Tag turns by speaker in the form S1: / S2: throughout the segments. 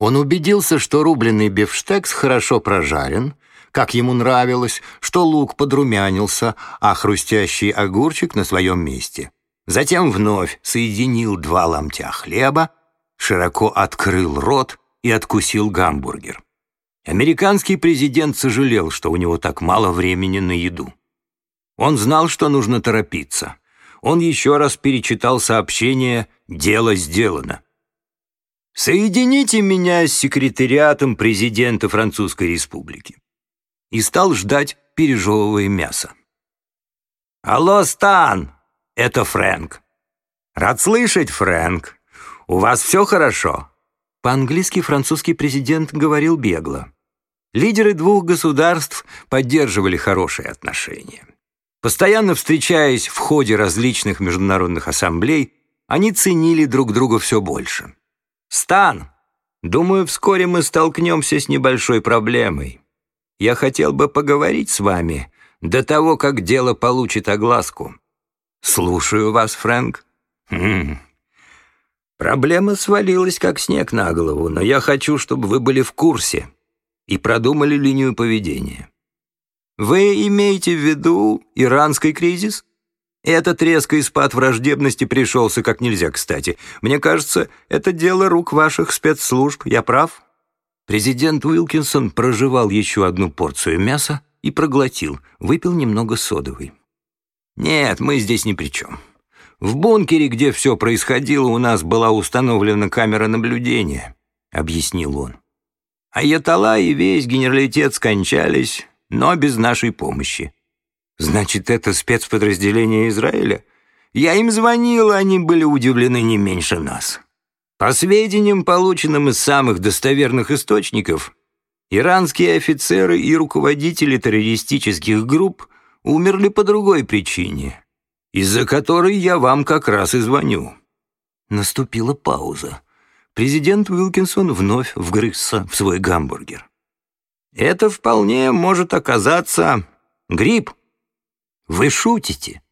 S1: Он убедился, что рубленый бифштекс хорошо прожарен, как ему нравилось, что лук подрумянился, а хрустящий огурчик на своем месте. Затем вновь соединил два ломтя хлеба, широко открыл рот и откусил гамбургер. Американский президент сожалел, что у него так мало времени на еду. Он знал, что нужно торопиться. Он еще раз перечитал сообщение «Дело сделано». «Соедините меня с секретариатом президента Французской Республики» и стал ждать, пережевывая мясо. «Алло, Стан! Это Фрэнк. Рад слышать, Фрэнк. У вас все хорошо?» По-английски французский президент говорил бегло. Лидеры двух государств поддерживали хорошие отношения. Постоянно встречаясь в ходе различных международных ассамблей, они ценили друг друга все больше. «Стан, думаю, вскоре мы столкнемся с небольшой проблемой. Я хотел бы поговорить с вами до того, как дело получит огласку. Слушаю вас, Фрэнк. Хм. Проблема свалилась, как снег на голову, но я хочу, чтобы вы были в курсе и продумали линию поведения. Вы имеете в виду иранский кризис? Этот резкий спад враждебности пришелся как нельзя кстати. Мне кажется, это дело рук ваших спецслужб. Я прав?» Президент Уилкинсон прожевал еще одну порцию мяса и проглотил, выпил немного содовой. «Нет, мы здесь ни при чем. В бункере, где все происходило, у нас была установлена камера наблюдения», — объяснил он. «Аятолла и весь генералитет скончались, но без нашей помощи. Значит, это спецподразделение Израиля? Я им звонил, они были удивлены не меньше нас». По сведениям, полученным из самых достоверных источников, иранские офицеры и руководители террористических групп умерли по другой причине, из-за которой я вам как раз и звоню». Наступила пауза. Президент Уилкинсон вновь вгрызся в свой гамбургер. «Это вполне может оказаться грипп. Вы шутите?»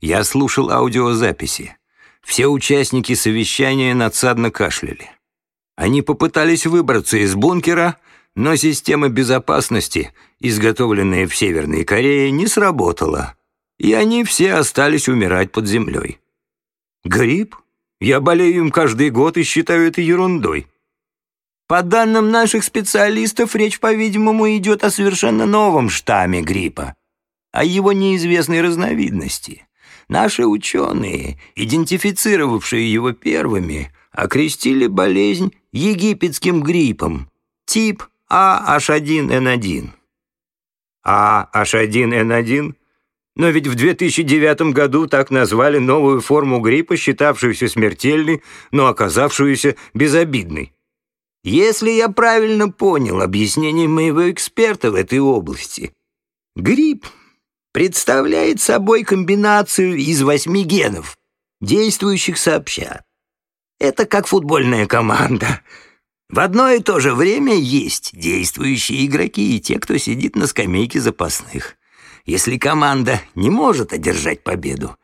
S1: Я слушал аудиозаписи. Все участники совещания надсадно кашляли. Они попытались выбраться из бункера, но система безопасности, изготовленная в Северной Корее, не сработала, и они все остались умирать под землей. Грипп? Я болею им каждый год и считаю это ерундой. По данным наших специалистов, речь, по-видимому, идет о совершенно новом штамме гриппа, о его неизвестной разновидности. Наши ученые, идентифицировавшие его первыми, окрестили болезнь египетским гриппом, тип AH1N1. AH1N1? Но ведь в 2009 году так назвали новую форму гриппа, считавшуюся смертельной, но оказавшуюся безобидной. Если я правильно понял объяснение моего эксперта в этой области, грипп представляет собой комбинацию из восьми генов, действующих сообща. Это как футбольная команда. В одно и то же время есть действующие игроки и те, кто сидит на скамейке запасных. Если команда не может одержать победу,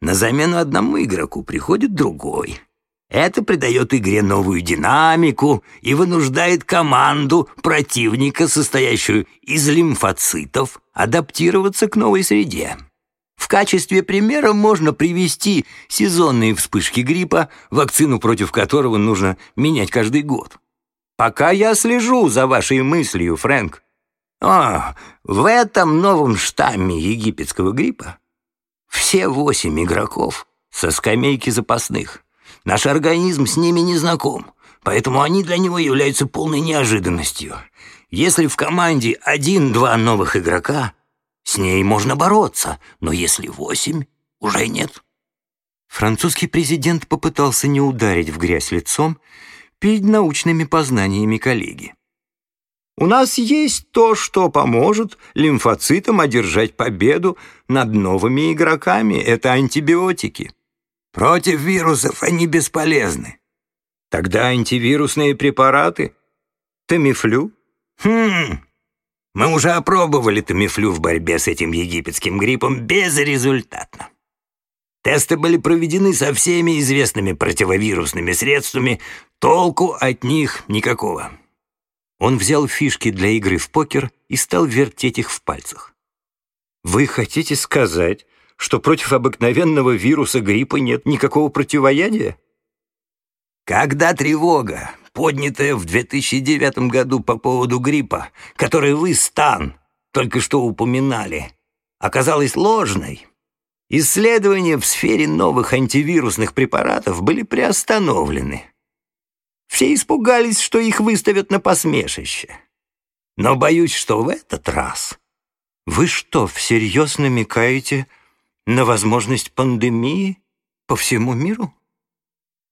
S1: на замену одному игроку приходит другой. Это придает игре новую динамику и вынуждает команду противника, состоящую из лимфоцитов, адаптироваться к новой среде. В качестве примера можно привести сезонные вспышки гриппа, вакцину против которого нужно менять каждый год. Пока я слежу за вашей мыслью, Фрэнк. О, в этом новом штамме египетского гриппа все восемь игроков со скамейки запасных – Наш организм с ними не знаком, поэтому они для него являются полной неожиданностью. Если в команде один-два новых игрока, с ней можно бороться, но если восемь, уже нет. Французский президент попытался не ударить в грязь лицом перед научными познаниями коллеги. У нас есть то, что поможет лимфоцитам одержать победу над новыми игроками. Это антибиотики. Против вирусов они бесполезны. Тогда антивирусные препараты? Тамифлю? Хм, мы уже опробовали тамифлю в борьбе с этим египетским гриппом безрезультатно. Тесты были проведены со всеми известными противовирусными средствами, толку от них никакого. Он взял фишки для игры в покер и стал вертеть их в пальцах. «Вы хотите сказать, что против обыкновенного вируса гриппа нет никакого противоядия?» Когда тревога, поднятая в 2009 году по поводу гриппа, который вы, Стан, только что упоминали, оказалась ложной, исследования в сфере новых антивирусных препаратов были приостановлены. Все испугались, что их выставят на посмешище. Но боюсь, что в этот раз... Вы что, всерьез намекаете на возможность пандемии по всему миру?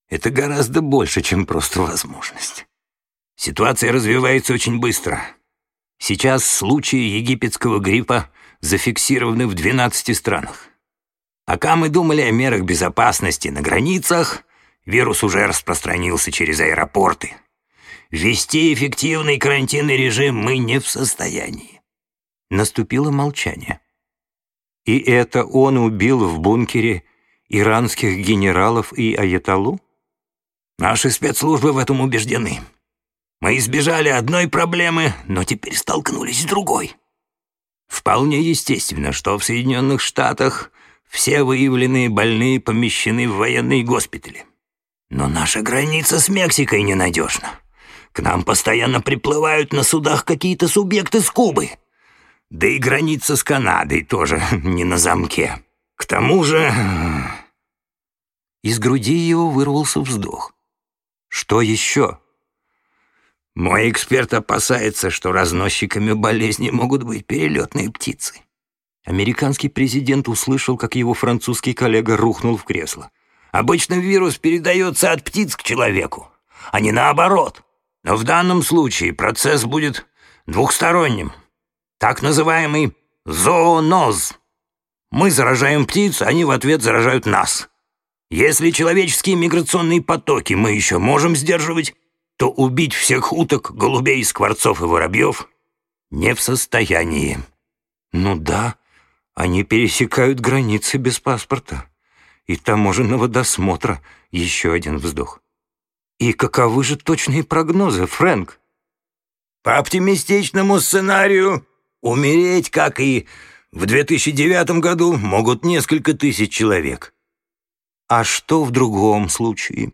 S1: Это гораздо больше, чем просто возможность. Ситуация развивается очень быстро. Сейчас случаи египетского гриппа зафиксированы в 12 странах. Пока мы думали о мерах безопасности на границах, Вирус уже распространился через аэропорты. Вести эффективный карантинный режим мы не в состоянии. Наступило молчание. И это он убил в бункере иранских генералов и аятолу? Наши спецслужбы в этом убеждены. Мы избежали одной проблемы, но теперь столкнулись с другой. Вполне естественно, что в Соединенных Штатах все выявленные больные помещены в военные госпитали. Но наша граница с Мексикой ненадежна. К нам постоянно приплывают на судах какие-то субъекты с Кубы. Да и граница с Канадой тоже не на замке. К тому же...» Из груди его вырвался вздох. «Что еще?» «Мой эксперт опасается, что разносчиками болезни могут быть перелетные птицы». Американский президент услышал, как его французский коллега рухнул в кресло. Обычно вирус передается от птиц к человеку, а не наоборот. Но в данном случае процесс будет двухсторонним. Так называемый зооноз. Мы заражаем птиц, они в ответ заражают нас. Если человеческие миграционные потоки мы еще можем сдерживать, то убить всех уток, голубей, скворцов и воробьев не в состоянии. Ну да, они пересекают границы без паспорта и таможенного досмотра. Еще один вздох. И каковы же точные прогнозы, Фрэнк? По оптимистичному сценарию, умереть, как и в 2009 году, могут несколько тысяч человек. А что в другом случае?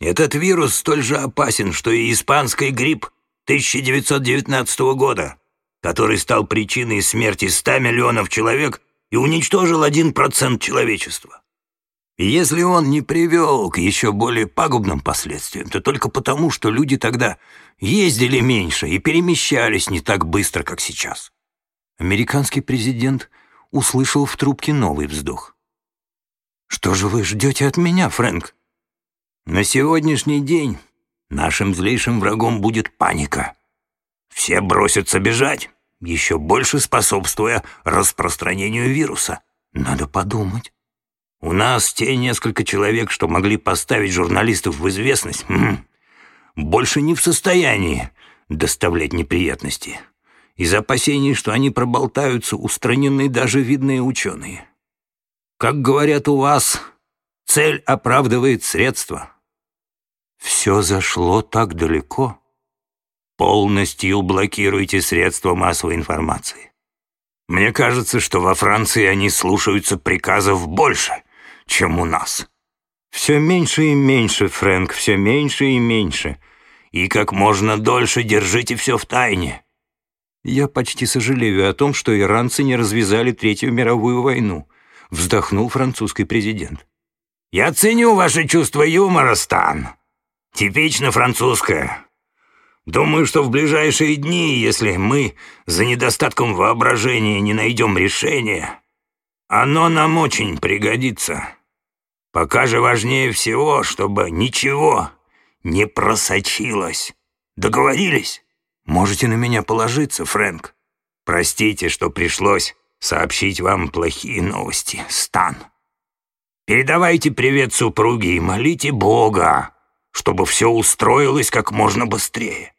S1: Этот вирус столь же опасен, что и испанский грипп 1919 года, который стал причиной смерти 100 миллионов человек и уничтожил 1% человечества. И если он не привел к еще более пагубным последствиям, то только потому, что люди тогда ездили меньше и перемещались не так быстро, как сейчас. Американский президент услышал в трубке новый вздох. «Что же вы ждете от меня, Фрэнк?» «На сегодняшний день нашим злейшим врагом будет паника. Все бросятся бежать, еще больше способствуя распространению вируса. Надо подумать. У нас те несколько человек, что могли поставить журналистов в известность, больше не в состоянии доставлять неприятности. Из опасений, что они проболтаются, устранены даже видные ученые. Как говорят у вас, цель оправдывает средства. Все зашло так далеко. Полностью блокируйте средства массовой информации. Мне кажется, что во Франции они слушаются приказов больше — чем у нас. Все меньше и меньше, Фрэнк, все меньше и меньше. И как можно дольше держите все в тайне. Я почти сожалею о том, что иранцы не развязали Третью мировую войну, вздохнул французский президент. Я ценю ваше чувство юмора, Стан. Типично французское. Думаю, что в ближайшие дни, если мы за недостатком воображения не найдем решения, оно нам очень пригодится. Пока же важнее всего, чтобы ничего не просочилось. Договорились? Можете на меня положиться, Фрэнк. Простите, что пришлось сообщить вам плохие новости, Стан. Передавайте привет супруге и молите Бога, чтобы все устроилось как можно быстрее.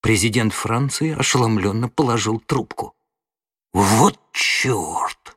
S1: Президент Франции ошеломленно положил трубку. «Вот черт!»